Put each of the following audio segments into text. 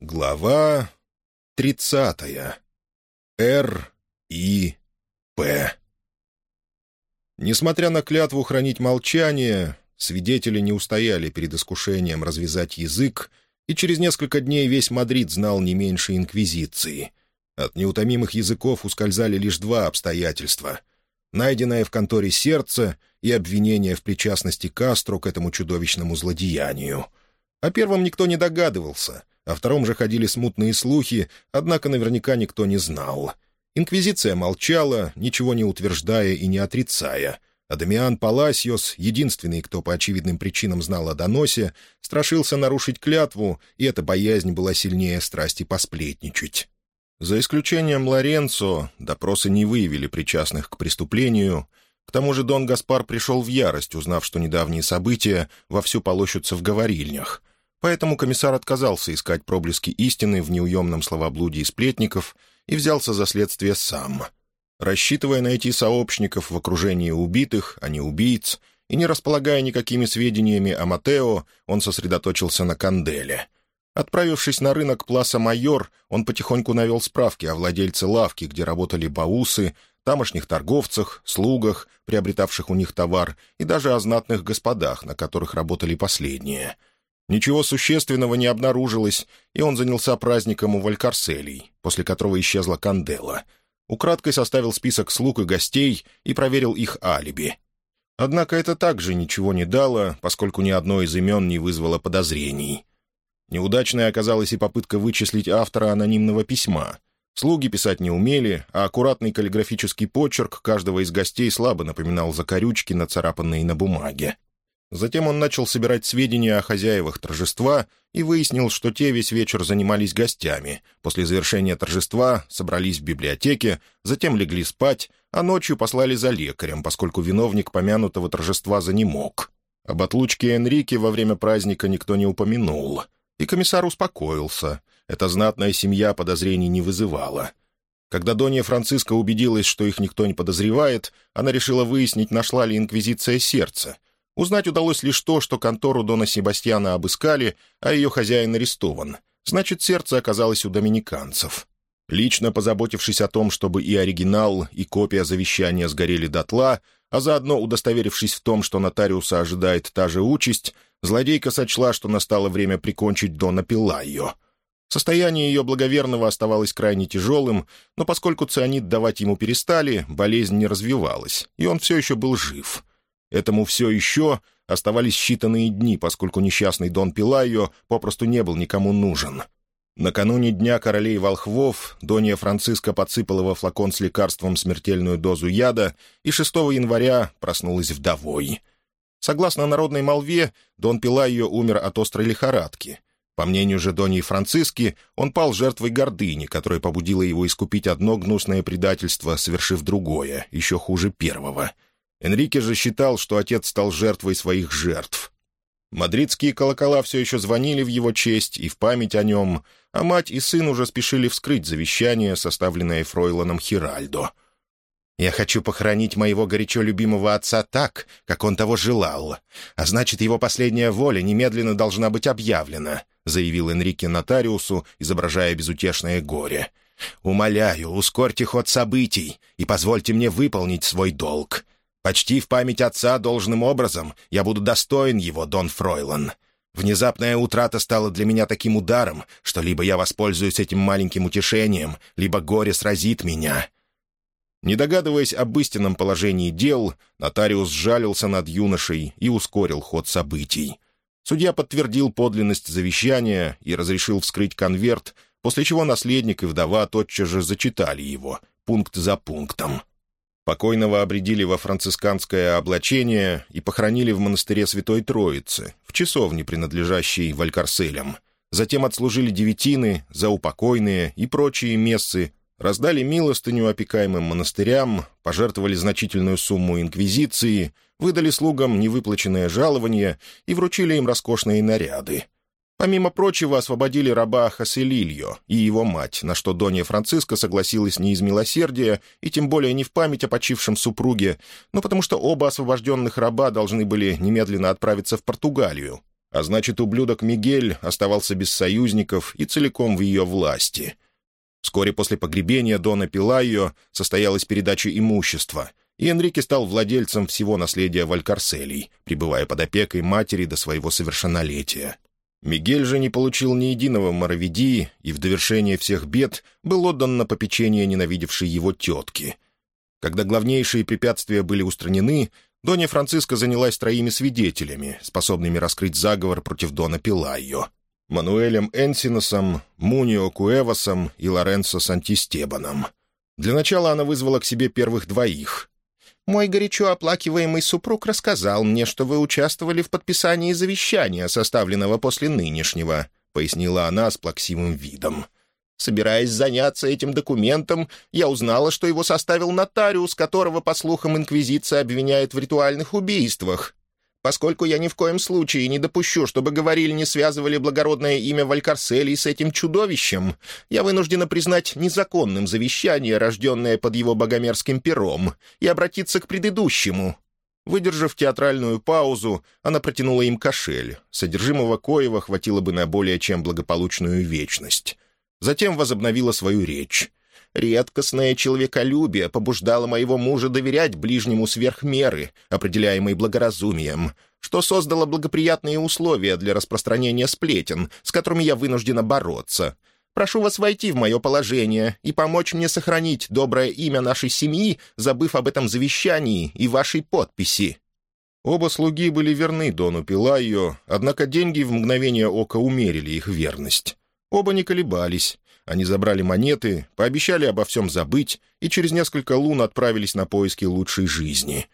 Глава тридцатая. Р. И. П. Несмотря на клятву хранить молчание, свидетели не устояли перед искушением развязать язык, и через несколько дней весь Мадрид знал не меньше инквизиции. От неутомимых языков ускользали лишь два обстоятельства — найденное в конторе сердце и обвинение в причастности Кастро к этому чудовищному злодеянию. О первом никто не догадывался, о втором же ходили смутные слухи, однако наверняка никто не знал. Инквизиция молчала, ничего не утверждая и не отрицая — а Дамиан Паласиос, единственный, кто по очевидным причинам знал о доносе, страшился нарушить клятву, и эта боязнь была сильнее страсти посплетничать. За исключением Лоренцо, допросы не выявили причастных к преступлению. К тому же Дон Гаспар пришел в ярость, узнав, что недавние события вовсю полощутся в говорильнях. Поэтому комиссар отказался искать проблески истины в неуемном словоблудии сплетников и взялся за следствие сам — Рассчитывая найти сообщников в окружении убитых, а не убийц, и не располагая никакими сведениями о Матео, он сосредоточился на Канделе. Отправившись на рынок Пласа Майор, он потихоньку навел справки о владельце лавки, где работали баусы, тамошних торговцах, слугах, приобретавших у них товар, и даже о знатных господах, на которых работали последние. Ничего существенного не обнаружилось, и он занялся праздником у Валькарселей, после которого исчезла Кандела — Украдкой составил список слуг и гостей и проверил их алиби. Однако это также ничего не дало, поскольку ни одно из имен не вызвало подозрений. Неудачной оказалась и попытка вычислить автора анонимного письма. Слуги писать не умели, а аккуратный каллиграфический почерк каждого из гостей слабо напоминал закорючки, нацарапанные на бумаге. Затем он начал собирать сведения о хозяевах торжества и выяснил, что те весь вечер занимались гостями. После завершения торжества собрались в библиотеке, затем легли спать, а ночью послали за лекарем, поскольку виновник помянутого торжества занемог. Об отлучке Энрике во время праздника никто не упомянул. И комиссар успокоился. Эта знатная семья подозрений не вызывала. Когда Донья Франциска убедилась, что их никто не подозревает, она решила выяснить, нашла ли Инквизиция сердце — Узнать удалось лишь то, что контору Дона Себастьяна обыскали, а ее хозяин арестован. Значит, сердце оказалось у доминиканцев. Лично позаботившись о том, чтобы и оригинал, и копия завещания сгорели дотла, а заодно удостоверившись в том, что нотариуса ожидает та же участь, злодейка сочла, что настало время прикончить Дона Пилайо. Состояние ее благоверного оставалось крайне тяжелым, но поскольку цианид давать ему перестали, болезнь не развивалась, и он все еще был жив — Этому все еще оставались считанные дни, поскольку несчастный Дон Пилайо попросту не был никому нужен. Накануне Дня Королей Волхвов Донья Франциска подсыпала во флакон с лекарством смертельную дозу яда и 6 января проснулась вдовой. Согласно народной молве, Дон Пилайо умер от острой лихорадки. По мнению же Доньи Франциски, он пал жертвой гордыни, которая побудила его искупить одно гнусное предательство, совершив другое, еще хуже первого — Энрике же считал, что отец стал жертвой своих жертв. Мадридские колокола все еще звонили в его честь и в память о нем, а мать и сын уже спешили вскрыть завещание, составленное Фройланом Хиральдо. «Я хочу похоронить моего горячо любимого отца так, как он того желал, а значит, его последняя воля немедленно должна быть объявлена», заявил Энрике нотариусу, изображая безутешное горе. «Умоляю, ускорьте ход событий и позвольте мне выполнить свой долг. Почти в память отца должным образом я буду достоин его, Дон Фройлан. Внезапная утрата стала для меня таким ударом, что либо я воспользуюсь этим маленьким утешением, либо горе сразит меня». Не догадываясь об истинном положении дел, нотариус сжалился над юношей и ускорил ход событий. Судья подтвердил подлинность завещания и разрешил вскрыть конверт, после чего наследник и вдова тотчас же зачитали его, пункт за пунктом. Покойного обредили во францисканское облачение и похоронили в монастыре Святой Троицы, в часовне, принадлежащей Валькарселям. Затем отслужили девятины, заупокойные и прочие мессы, раздали милостыню опекаемым монастырям, пожертвовали значительную сумму инквизиции, выдали слугам невыплаченное жалование и вручили им роскошные наряды — Помимо прочего, освободили раба Хаселильо и его мать, на что Донья Франциска согласилась не из милосердия и тем более не в память о почившем супруге, но потому что оба освобожденных раба должны были немедленно отправиться в Португалию. а значит, ублюдок Мигель оставался без союзников и целиком в ее власти. Вскоре после погребения Дона Пилайо состоялась передача имущества, и Энрике стал владельцем всего наследия Валькарселей, пребывая под опекой матери до своего совершеннолетия. Мигель же не получил ни единого моровидии и в довершение всех бед был отдан на попечение ненавидевшей его тетки. Когда главнейшие препятствия были устранены, Донья Франциска занялась троими свидетелями, способными раскрыть заговор против Дона Пилайо — Мануэлем Энсиносом, Мунио Куэвасом и Лоренцо Сантистебаном. Для начала она вызвала к себе первых двоих. «Мой горячо оплакиваемый супруг рассказал мне, что вы участвовали в подписании завещания, составленного после нынешнего», — пояснила она с плаксивым видом. Собираясь заняться этим документом, я узнала, что его составил нотариус, которого, по слухам, Инквизиция обвиняет в ритуальных убийствах. Поскольку я ни в коем случае не допущу, чтобы говорили не связывали благородное имя Валькарселии с этим чудовищем, я вынуждена признать незаконным завещание, рожденное под его богомерзким пером, и обратиться к предыдущему». Выдержав театральную паузу, она протянула им кошель, содержимого коего хватило бы на более чем благополучную вечность. Затем возобновила свою речь. Редкостное человеколюбие побуждало моего мужа доверять ближнему сверх меры, определяемой благоразумием, что создало благоприятные условия для распространения сплетен, с которыми я вынуждена бороться. Прошу вас войти в мое положение и помочь мне сохранить доброе имя нашей семьи, забыв об этом завещании и вашей подписи». Оба слуги были верны Дону Пилайо, однако деньги в мгновение ока умерили их верность. Оба не колебались. Они забрали монеты, пообещали обо всем забыть и через несколько лун отправились на поиски лучшей жизни.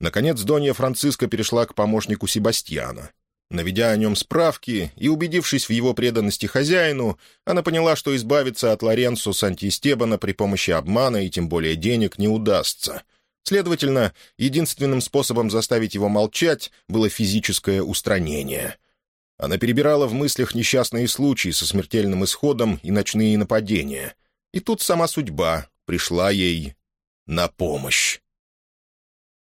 Наконец Донья Франциска перешла к помощнику Себастьяна. Наведя о нем справки и убедившись в его преданности хозяину, она поняла, что избавиться от Лоренцо Сантистебана при помощи обмана и тем более денег не удастся. Следовательно, единственным способом заставить его молчать было физическое устранение — она перебирала в мыслях несчастные случаи со смертельным исходом и ночные нападения. И тут сама судьба пришла ей на помощь.